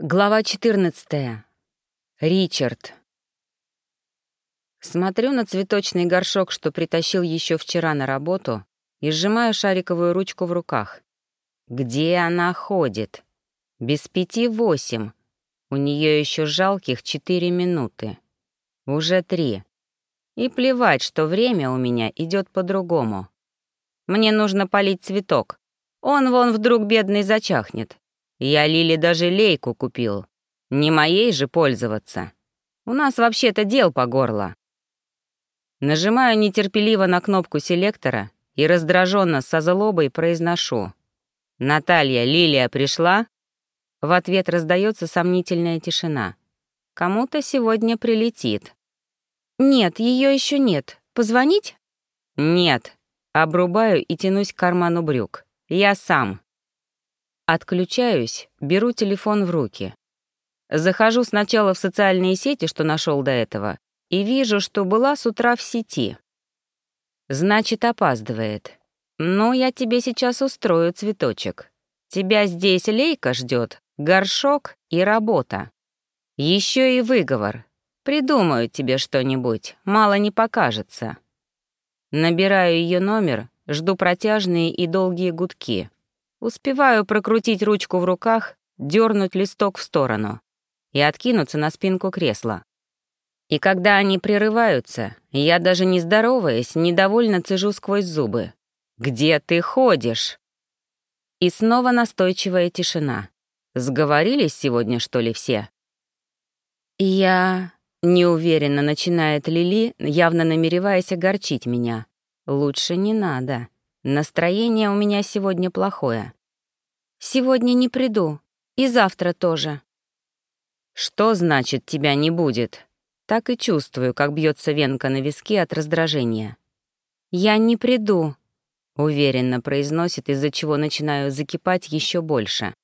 Глава 14. Ричард. Смотрю на цветочный горшок, что притащил еще вчера на работу, и сжимаю шариковую ручку в руках. Где она ходит? Без пяти восемь. У нее еще жалких четыре минуты. Уже три. И плевать, что время у меня идет по-другому. Мне нужно полить цветок. Он вон вдруг бедный зачахнет. Я Лиле даже лейку купил. Не моей же пользоваться. У нас вообще-то дел по горло. Нажимаю нетерпеливо на кнопку селектора и раздраженно со злобой произношу. «Наталья, Лилия пришла?» В ответ раздается сомнительная тишина. «Кому-то сегодня прилетит». «Нет, ее еще нет. Позвонить?» «Нет». Обрубаю и тянусь к карману брюк. «Я сам». Отключаюсь, беру телефон в руки. Захожу сначала в социальные сети, что нашел до этого, и вижу, что была с утра в сети. Значит, опаздывает. Ну, я тебе сейчас устрою цветочек. Тебя здесь лейка ждет, горшок и работа. Еще и выговор. Придумаю тебе что-нибудь, мало не покажется. Набираю ее номер, жду протяжные и долгие гудки. Успеваю прокрутить ручку в руках, дернуть листок в сторону и откинуться на спинку кресла. И когда они прерываются, я даже не здороваясь, недовольно цежу сквозь зубы. «Где ты ходишь?» И снова настойчивая тишина. Сговорились сегодня, что ли, все? «Я...» — неуверенно начинает Лили, явно намереваясь огорчить меня. «Лучше не надо». Настроение у меня сегодня плохое. Сегодня не приду. И завтра тоже. Что значит тебя не будет? Так и чувствую, как бьется венка на виске от раздражения. Я не приду, уверенно произносит, из-за чего начинаю закипать еще больше.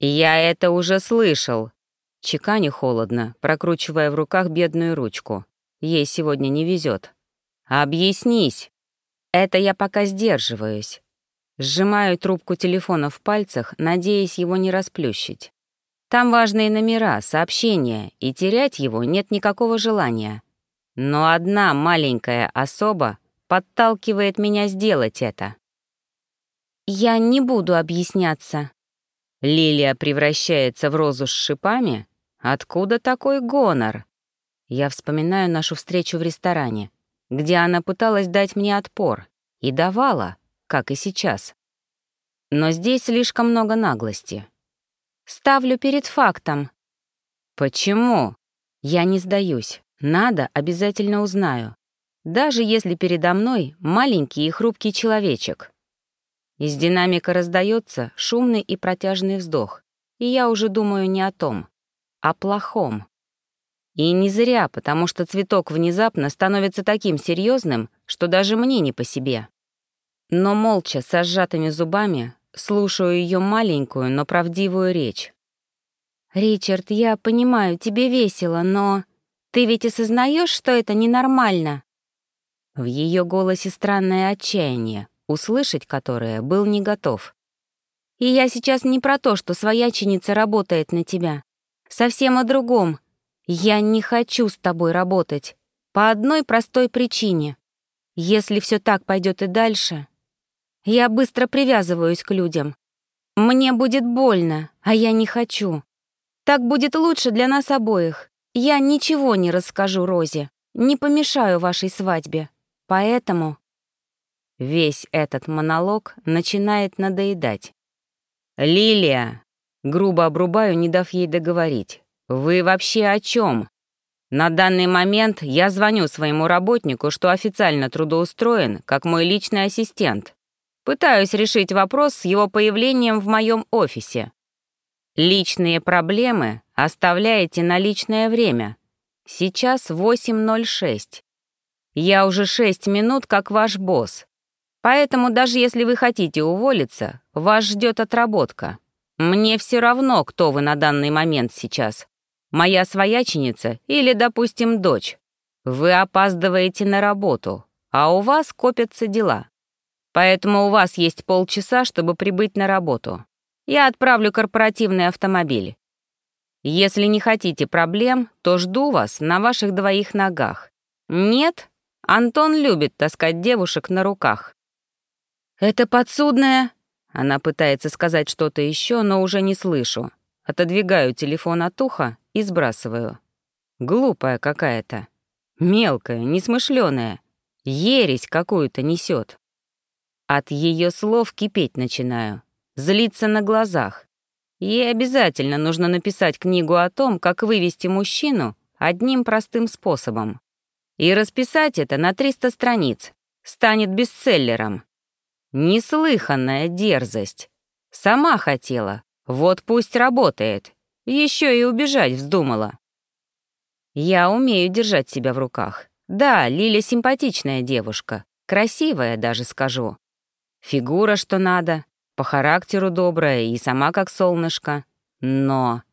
Я это уже слышал. Чеканю холодно, прокручивая в руках бедную ручку. Ей сегодня не везет. Объяснись. Это я пока сдерживаюсь. Сжимаю трубку телефона в пальцах, надеясь его не расплющить. Там важные номера, сообщения, и терять его нет никакого желания. Но одна маленькая особа подталкивает меня сделать это. «Я не буду объясняться». Лилия превращается в розу с шипами? Откуда такой гонор? Я вспоминаю нашу встречу в ресторане где она пыталась дать мне отпор, и давала, как и сейчас. Но здесь слишком много наглости. Ставлю перед фактом. Почему? Я не сдаюсь. Надо, обязательно узнаю. Даже если передо мной маленький и хрупкий человечек. Из динамика раздается шумный и протяжный вздох, и я уже думаю не о том, а о плохом. И не зря, потому что цветок внезапно становится таким серьезным, что даже мне не по себе. Но молча, со сжатыми зубами, слушаю ее маленькую, но правдивую речь. «Ричард, я понимаю, тебе весело, но ты ведь осознаешь, что это ненормально?» В ее голосе странное отчаяние, услышать которое был не готов. «И я сейчас не про то, что свояченица работает на тебя. Совсем о другом, я не хочу с тобой работать. По одной простой причине. Если все так пойдет и дальше, я быстро привязываюсь к людям. Мне будет больно, а я не хочу. Так будет лучше для нас обоих. Я ничего не расскажу Розе, не помешаю вашей свадьбе. Поэтому... Весь этот монолог начинает надоедать. «Лилия!» — грубо обрубаю, не дав ей договорить. «Вы вообще о чем? На данный момент я звоню своему работнику, что официально трудоустроен, как мой личный ассистент. Пытаюсь решить вопрос с его появлением в моем офисе. Личные проблемы оставляете на личное время. Сейчас 8.06. Я уже 6 минут как ваш босс. Поэтому даже если вы хотите уволиться, вас ждет отработка. Мне все равно, кто вы на данный момент сейчас. Моя свояченица или, допустим, дочь. Вы опаздываете на работу, а у вас копятся дела. Поэтому у вас есть полчаса, чтобы прибыть на работу. Я отправлю корпоративный автомобиль. Если не хотите проблем, то жду вас на ваших двоих ногах. Нет? Антон любит таскать девушек на руках. Это подсудная... Она пытается сказать что-то еще, но уже не слышу. Отодвигаю телефон от уха и сбрасываю. Глупая какая-то. Мелкая, несмышленая. Ересь какую-то несет. От ее слов кипеть начинаю. Злиться на глазах. Ей обязательно нужно написать книгу о том, как вывести мужчину одним простым способом. И расписать это на 300 страниц. Станет бестселлером. Неслыханная дерзость. Сама хотела. Вот пусть работает. Еще и убежать вздумала. Я умею держать себя в руках. Да, Лиля симпатичная девушка. Красивая даже, скажу. Фигура, что надо. По характеру добрая и сама как солнышко. Но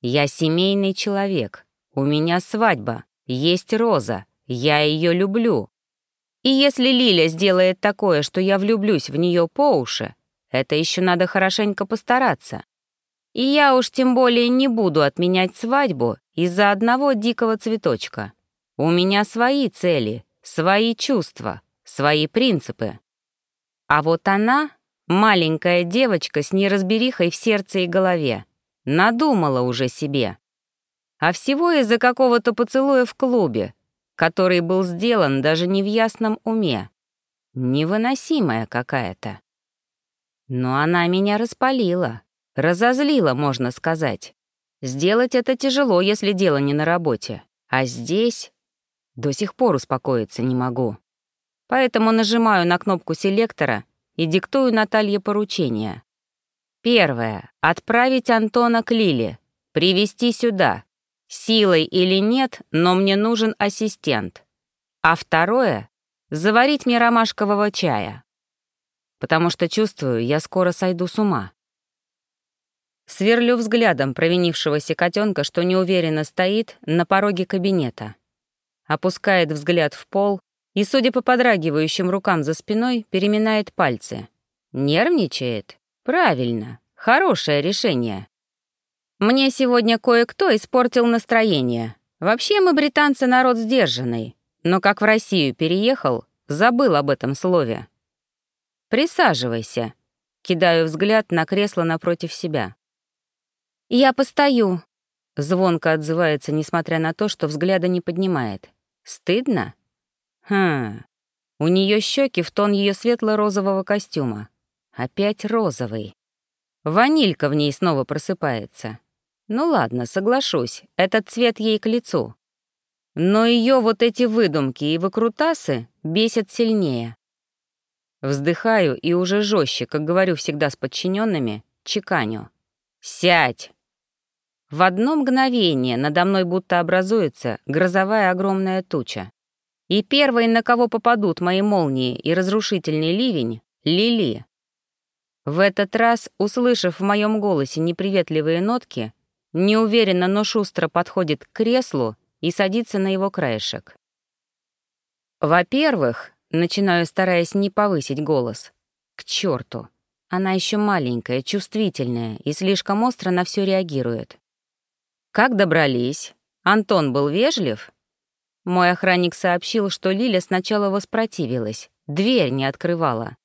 я семейный человек. У меня свадьба. Есть Роза. Я ее люблю. И если Лиля сделает такое, что я влюблюсь в нее по уши, это еще надо хорошенько постараться. И я уж тем более не буду отменять свадьбу из-за одного дикого цветочка. У меня свои цели, свои чувства, свои принципы. А вот она Маленькая девочка с неразберихой в сердце и голове. Надумала уже себе. А всего из-за какого-то поцелуя в клубе, который был сделан даже не в ясном уме. Невыносимая какая-то. Но она меня распалила, разозлила, можно сказать. Сделать это тяжело, если дело не на работе. А здесь до сих пор успокоиться не могу. Поэтому нажимаю на кнопку селектора и диктую Наталье поручение. Первое. Отправить Антона к Лиле. Привести сюда. Силой или нет, но мне нужен ассистент. А второе. Заварить мне ромашкового чая. Потому что чувствую, я скоро сойду с ума. Сверлю взглядом провинившегося котенка, что неуверенно стоит на пороге кабинета. Опускает взгляд в пол и, судя по подрагивающим рукам за спиной, переминает пальцы. Нервничает? Правильно. Хорошее решение. Мне сегодня кое-кто испортил настроение. Вообще мы, британцы, народ сдержанный. Но как в Россию переехал, забыл об этом слове. «Присаживайся», — кидаю взгляд на кресло напротив себя. «Я постою», — звонко отзывается, несмотря на то, что взгляда не поднимает. «Стыдно?» Хм, у нее щеки в тон ее светло-розового костюма. Опять розовый. Ванилька в ней снова просыпается. Ну ладно, соглашусь, этот цвет ей к лицу. Но ее вот эти выдумки и выкрутасы бесят сильнее. Вздыхаю и уже жестче, как говорю всегда с подчиненными, чеканю. «Сядь!» В одно мгновение надо мной будто образуется грозовая огромная туча. И первой, на кого попадут мои молнии и разрушительный ливень — Лили. В этот раз, услышав в моем голосе неприветливые нотки, неуверенно, но шустро подходит к креслу и садится на его краешек. Во-первых, начинаю, стараясь не повысить голос. К черту. Она еще маленькая, чувствительная и слишком остро на все реагирует. Как добрались? Антон был вежлив? Мой охранник сообщил, что Лиля сначала воспротивилась, дверь не открывала.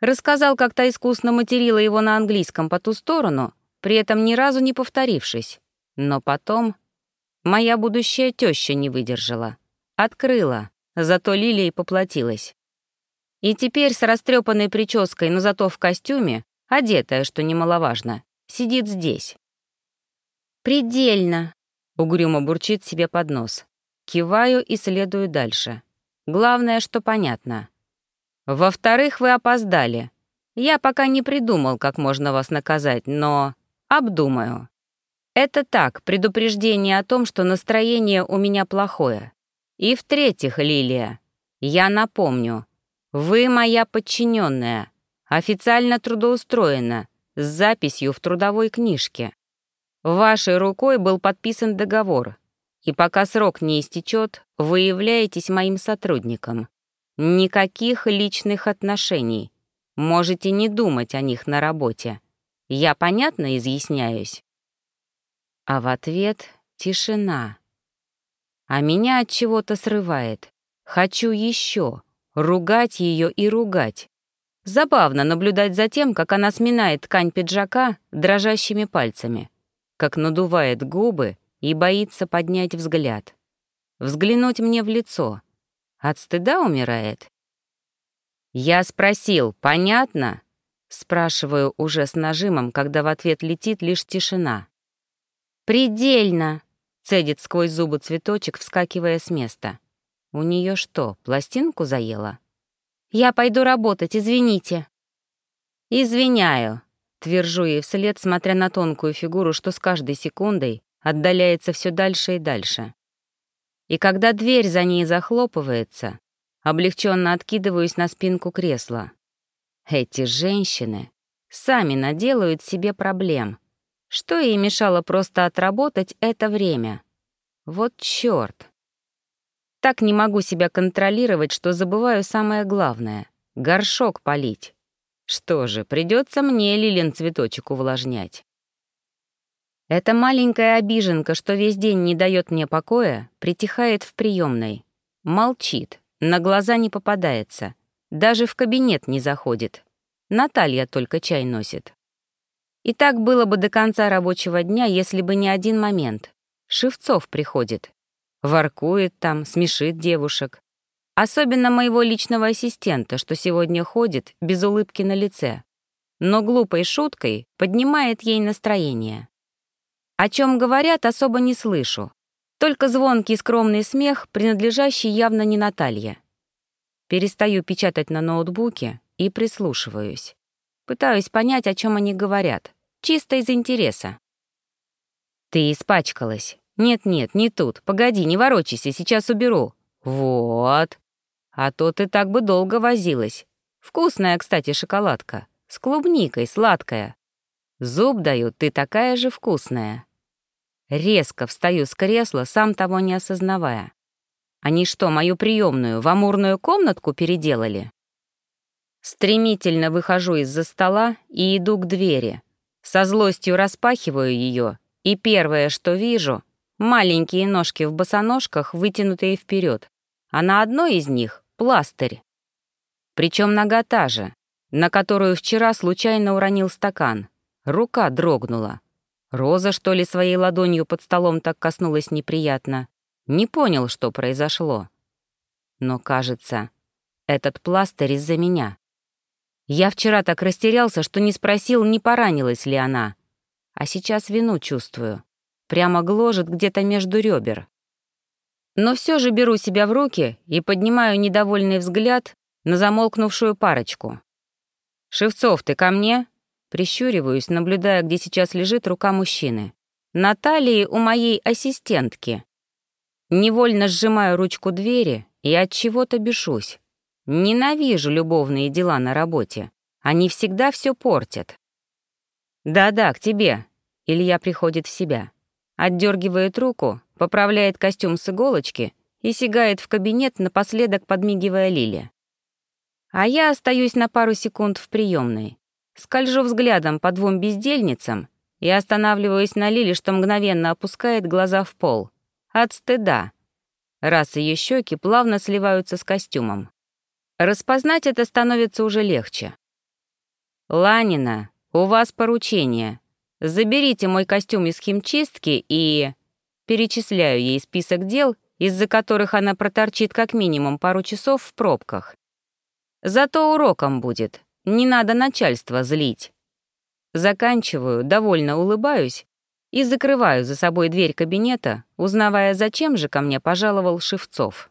Рассказал, как та искусно материла его на английском по ту сторону, при этом ни разу не повторившись. Но потом моя будущая теща не выдержала. Открыла, зато Лилия поплатилась. И теперь с растрепанной прической, но зато в костюме, одетая, что немаловажно, сидит здесь. «Предельно», — угрюмо бурчит себе под нос. Киваю и следую дальше. Главное, что понятно. Во-вторых, вы опоздали. Я пока не придумал, как можно вас наказать, но обдумаю. Это так, предупреждение о том, что настроение у меня плохое. И в-третьих, Лилия, я напомню, вы моя подчиненная, официально трудоустроена, с записью в трудовой книжке. Вашей рукой был подписан договор, и пока срок не истечет, вы являетесь моим сотрудником. Никаких личных отношений. Можете не думать о них на работе. Я понятно изъясняюсь?» А в ответ — тишина. А меня от чего-то срывает. Хочу еще, ругать ее и ругать. Забавно наблюдать за тем, как она сминает ткань пиджака дрожащими пальцами, как надувает губы и боится поднять взгляд. Взглянуть мне в лицо. От стыда умирает. «Я спросил, понятно?» Спрашиваю уже с нажимом, когда в ответ летит лишь тишина. «Предельно!» — цедит сквозь зубы цветочек, вскакивая с места. «У нее что, пластинку заела?» «Я пойду работать, извините». «Извиняю», — твержу ей вслед, смотря на тонкую фигуру, что с каждой секундой отдаляется все дальше и дальше. И когда дверь за ней захлопывается, облегченно откидываюсь на спинку кресла. Эти женщины сами наделают себе проблем. Что ей мешало просто отработать это время? Вот чёрт. Так не могу себя контролировать, что забываю самое главное — горшок полить. Что же, придется мне лилин цветочек увлажнять. Эта маленькая обиженка, что весь день не дает мне покоя, притихает в приемной. Молчит, на глаза не попадается, даже в кабинет не заходит. Наталья только чай носит. И так было бы до конца рабочего дня, если бы не один момент. Шевцов приходит. Воркует там, смешит девушек. Особенно моего личного ассистента, что сегодня ходит без улыбки на лице. Но глупой шуткой поднимает ей настроение. О чем говорят, особо не слышу. Только звонкий скромный смех, принадлежащий явно не Наталье. Перестаю печатать на ноутбуке и прислушиваюсь. Пытаюсь понять, о чем они говорят. Чисто из интереса. «Ты испачкалась. Нет-нет, не тут. Погоди, не ворочайся, сейчас уберу. Вот. А то ты так бы долго возилась. Вкусная, кстати, шоколадка. С клубникой, сладкая. Зуб дают, ты такая же вкусная. Резко встаю с кресла, сам того не осознавая. Они что, мою приемную в амурную комнатку переделали? Стремительно выхожу из-за стола и иду к двери. Со злостью распахиваю ее, и первое, что вижу — маленькие ножки в босоножках, вытянутые вперед, а на одной из них — пластырь. Причем нога та же, на которую вчера случайно уронил стакан. Рука дрогнула. Роза, что ли, своей ладонью под столом так коснулась неприятно. Не понял, что произошло. Но, кажется, этот пластырь из-за меня. Я вчера так растерялся, что не спросил, не поранилась ли она. А сейчас вину чувствую. Прямо гложет где-то между ребер. Но все же беру себя в руки и поднимаю недовольный взгляд на замолкнувшую парочку. «Шевцов, ты ко мне?» Прищуриваюсь, наблюдая, где сейчас лежит рука мужчины. На талии у моей ассистентки. Невольно сжимаю ручку двери и от чего-то бешусь. Ненавижу любовные дела на работе. Они всегда все портят. «Да-да, к тебе». Илья приходит в себя. Отдергивает руку, поправляет костюм с иголочки и сигает в кабинет, напоследок подмигивая Лиле. А я остаюсь на пару секунд в приемной. Скольжу взглядом по двум бездельницам и останавливаюсь на Лиле, что мгновенно опускает глаза в пол. От стыда. Раз ее щеки плавно сливаются с костюмом. Распознать это становится уже легче. «Ланина, у вас поручение. Заберите мой костюм из химчистки и...» Перечисляю ей список дел, из-за которых она проторчит как минимум пару часов в пробках. Зато уроком будет, не надо начальство злить. Заканчиваю, довольно улыбаюсь и закрываю за собой дверь кабинета, узнавая, зачем же ко мне пожаловал Шевцов.